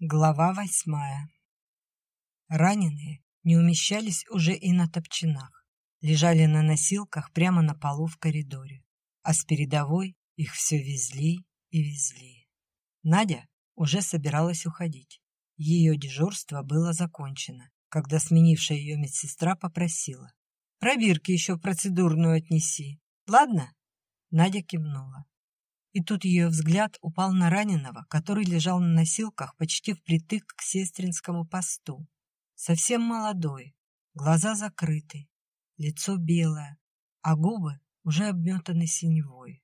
Глава восьмая Раненые не умещались уже и на топчинах, лежали на носилках прямо на полу в коридоре, а с передовой их все везли и везли. Надя уже собиралась уходить. Ее дежурство было закончено, когда сменившая ее медсестра попросила. «Пробирки еще процедурную отнеси, ладно?» Надя кивнула. И тут ее взгляд упал на раненого, который лежал на носилках почти впритык к сестринскому посту. Совсем молодой, глаза закрыты, лицо белое, а губы уже обметаны синевой.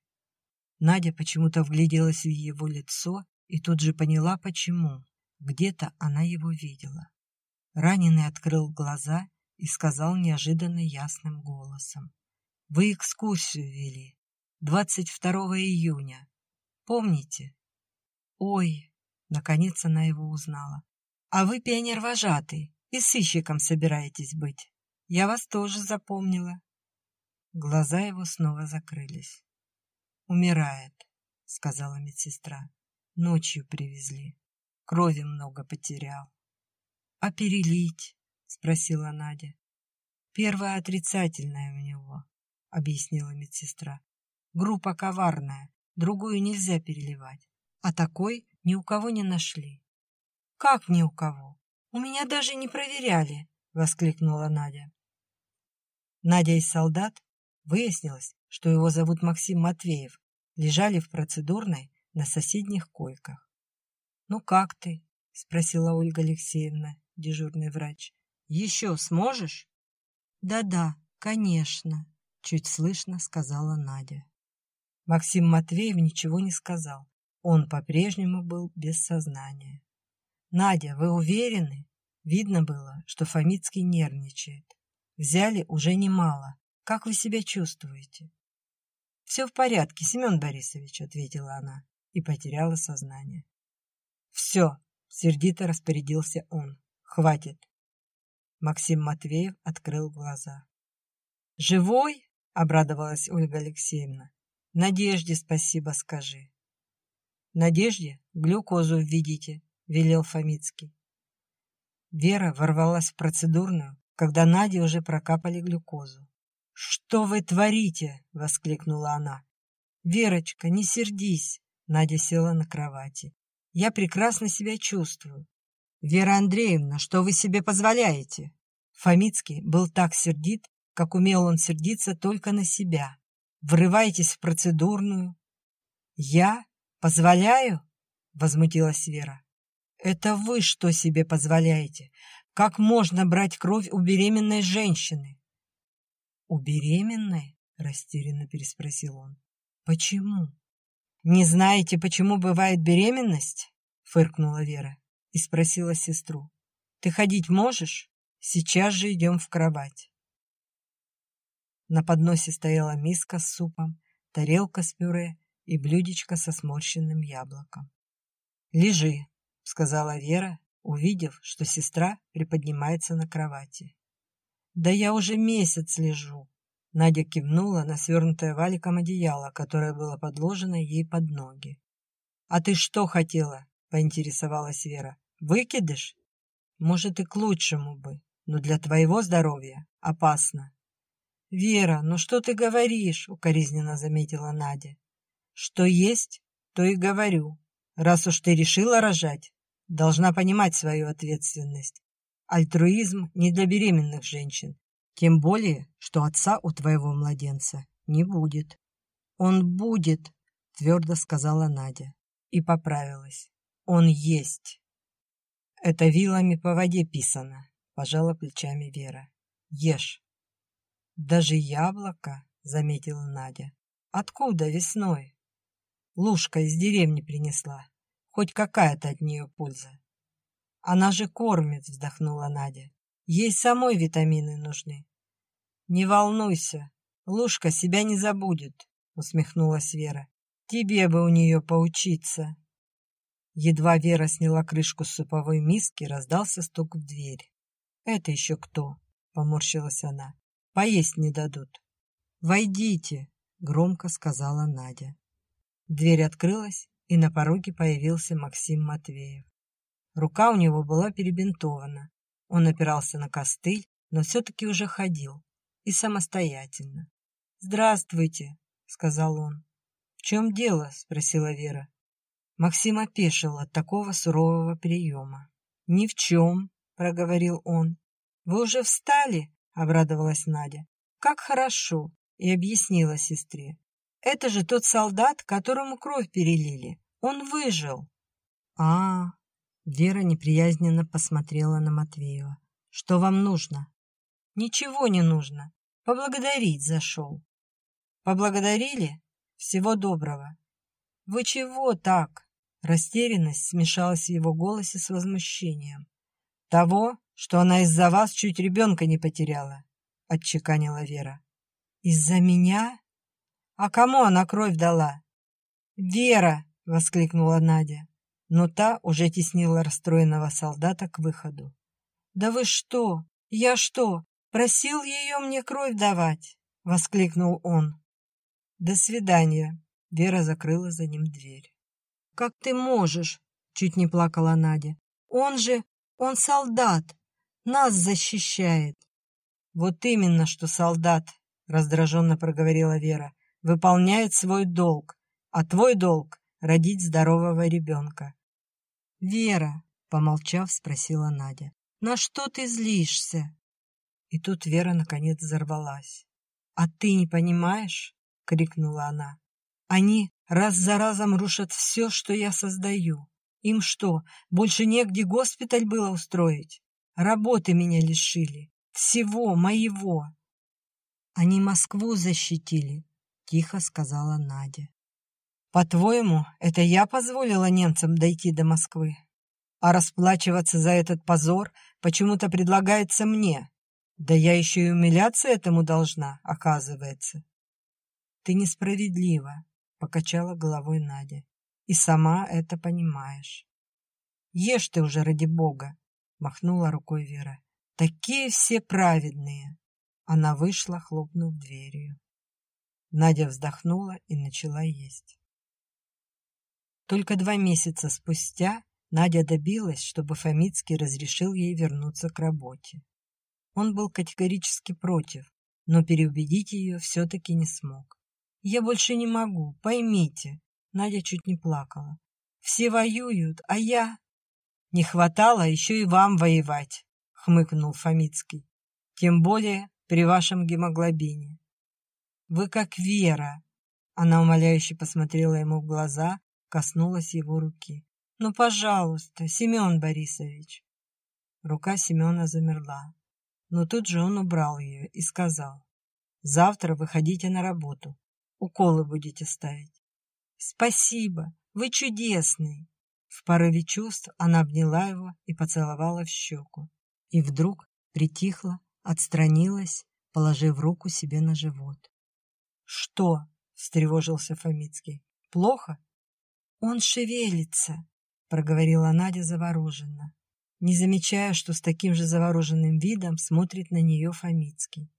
Надя почему-то вгляделась в его лицо и тут же поняла, почему. Где-то она его видела. Раненый открыл глаза и сказал неожиданно ясным голосом. «Вы экскурсию вели. 22 июня. Помните? Ой, наконец она его узнала. А вы пионер-вожатый и сыщиком собираетесь быть. Я вас тоже запомнила. Глаза его снова закрылись. Умирает, сказала медсестра. Ночью привезли. Крови много потерял. А перелить? Спросила Надя. Первая отрицательная у него, объяснила медсестра. Группа коварная, другую нельзя переливать. А такой ни у кого не нашли. Как ни у кого? У меня даже не проверяли, воскликнула Надя. Надя из солдат выяснилось, что его зовут Максим Матвеев, лежали в процедурной на соседних койках. «Ну как ты?» — спросила Ольга Алексеевна, дежурный врач. «Еще сможешь?» «Да-да, конечно», — чуть слышно сказала Надя. Максим Матвеев ничего не сказал. Он по-прежнему был без сознания. «Надя, вы уверены?» Видно было, что Фомицкий нервничает. «Взяли уже немало. Как вы себя чувствуете?» «Все в порядке, Семен Борисович», — ответила она и потеряла сознание. «Все», — сердито распорядился он. «Хватит». Максим Матвеев открыл глаза. «Живой?» — обрадовалась Ольга Алексеевна. Надежде спасибо скажи. Надежде глюкозу введите, велел Фомицкий. Вера ворвалась в процедурную, когда Наде уже прокапали глюкозу. «Что вы творите?» — воскликнула она. «Верочка, не сердись!» — Надя села на кровати. «Я прекрасно себя чувствую». «Вера Андреевна, что вы себе позволяете?» Фомицкий был так сердит, как умел он сердиться только на себя врываетесь в процедурную. Я позволяю? Возмутилась Вера. Это вы что себе позволяете? Как можно брать кровь у беременной женщины? У беременной? Растерянно переспросил он. Почему? Не знаете, почему бывает беременность? Фыркнула Вера и спросила сестру. Ты ходить можешь? Сейчас же идем в кровать. На подносе стояла миска с супом, тарелка с пюре и блюдечко со сморщенным яблоком. «Лежи», — сказала Вера, увидев, что сестра приподнимается на кровати. «Да я уже месяц лежу», — Надя кивнула на свернутое валиком одеяло, которое было подложено ей под ноги. «А ты что хотела?» — поинтересовалась Вера. «Выкидыш? Может, и к лучшему бы, но для твоего здоровья опасно». «Вера, ну что ты говоришь?» — укоризненно заметила Надя. «Что есть, то и говорю. Раз уж ты решила рожать, должна понимать свою ответственность. Альтруизм не для беременных женщин, тем более, что отца у твоего младенца не будет». «Он будет», — твердо сказала Надя и поправилась. «Он есть». «Это вилами по воде писано», — пожала плечами Вера. «Ешь». «Даже яблоко?» — заметила Надя. «Откуда весной?» Лушка из деревни принесла. Хоть какая-то от нее польза. «Она же кормит», — вздохнула Надя. «Ей самой витамины нужны». «Не волнуйся, Лушка себя не забудет», — усмехнулась Вера. «Тебе бы у нее поучиться». Едва Вера сняла крышку с суповой миски, раздался стук в дверь. «Это еще кто?» — поморщилась она. Поесть не дадут. «Войдите!» — громко сказала Надя. Дверь открылась, и на пороге появился Максим Матвеев. Рука у него была перебинтована. Он опирался на костыль, но все-таки уже ходил. И самостоятельно. «Здравствуйте», — сказал он. «В чем дело?» — спросила Вера. Максим опешил от такого сурового приема. «Ни в чем», — проговорил он. «Вы уже встали?» — обрадовалась Надя. «Как хорошо!» — и объяснила сестре. «Это же тот солдат, которому кровь перелили. Он выжил!» а, -а, -а Вера неприязненно посмотрела на Матвеева. «Что вам нужно?» «Ничего не нужно. Поблагодарить зашел». «Поблагодарили? Всего доброго». «Вы чего так?» Растерянность смешалась в его голосе с возмущением. «Того, что она из-за вас чуть ребенка не потеряла», — отчеканила Вера. «Из-за меня? А кому она кровь дала?» «Вера!» — воскликнула Надя. Но та уже теснила расстроенного солдата к выходу. «Да вы что? Я что, просил ее мне кровь давать?» — воскликнул он. «До свидания!» — Вера закрыла за ним дверь. «Как ты можешь?» — чуть не плакала Надя. «Он же, он солдат, нас защищает». «Вот именно, что солдат», — раздраженно проговорила Вера, «выполняет свой долг, а твой долг — родить здорового ребенка». «Вера», — помолчав, спросила Надя, «на что ты злишься?» И тут Вера наконец взорвалась. «А ты не понимаешь?» — крикнула она. «Они раз за разом рушат все, что я создаю. Им что, больше негде госпиталь было устроить? Работы меня лишили. Всего моего. Они Москву защитили, тихо сказала Надя. По-твоему, это я позволила немцам дойти до Москвы? А расплачиваться за этот позор почему-то предлагается мне. Да я еще и умиляться этому должна, оказывается. Ты несправедлива, покачала головой Надя. И сама это понимаешь. Ешь ты уже ради бога, махнула рукой Вера. Такие все праведные. Она вышла, хлопнув дверью. Надя вздохнула и начала есть. Только два месяца спустя Надя добилась, чтобы Фомицкий разрешил ей вернуться к работе. Он был категорически против, но переубедить ее все-таки не смог. «Я больше не могу, поймите». Надя чуть не плакала. «Все воюют, а я...» «Не хватало еще и вам воевать», — хмыкнул Фомицкий. «Тем более при вашем гемоглобине». «Вы как Вера!» Она умоляюще посмотрела ему в глаза, коснулась его руки. «Ну, пожалуйста, Семен Борисович!» Рука Семена замерла, но тут же он убрал ее и сказал. «Завтра выходите на работу. Уколы будете ставить. Спасибо, вы чудесный. В порыве чувств она обняла его и поцеловала в щеку. И вдруг притихла, отстранилась, положив руку себе на живот. «Что?» — встревожился Фомицкий. «Плохо?» «Он шевелится», — проговорила Надя завороженно, не замечая, что с таким же завороженным видом смотрит на нее Фомицкий.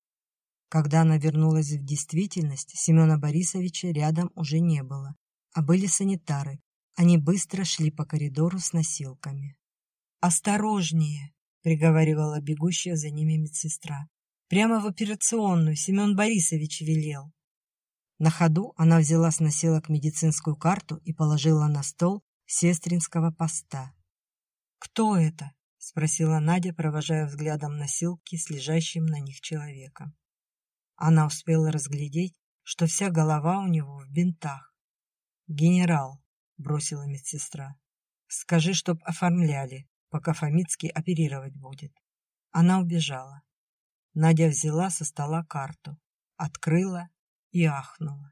Когда она вернулась в действительность, Семена Борисовича рядом уже не было, а были санитары. Они быстро шли по коридору с носилками. «Осторожнее!» — приговаривала бегущая за ними медсестра. «Прямо в операционную Семен Борисович велел». На ходу она взяла с носилок медицинскую карту и положила на стол сестринского поста. «Кто это?» — спросила Надя, провожая взглядом носилки с лежащим на них человеком. Она успела разглядеть, что вся голова у него в бинтах. «Генерал», — бросила медсестра, — «скажи, чтоб оформляли, пока Фомицкий оперировать будет». Она убежала. Надя взяла со стола карту, открыла и ахнула.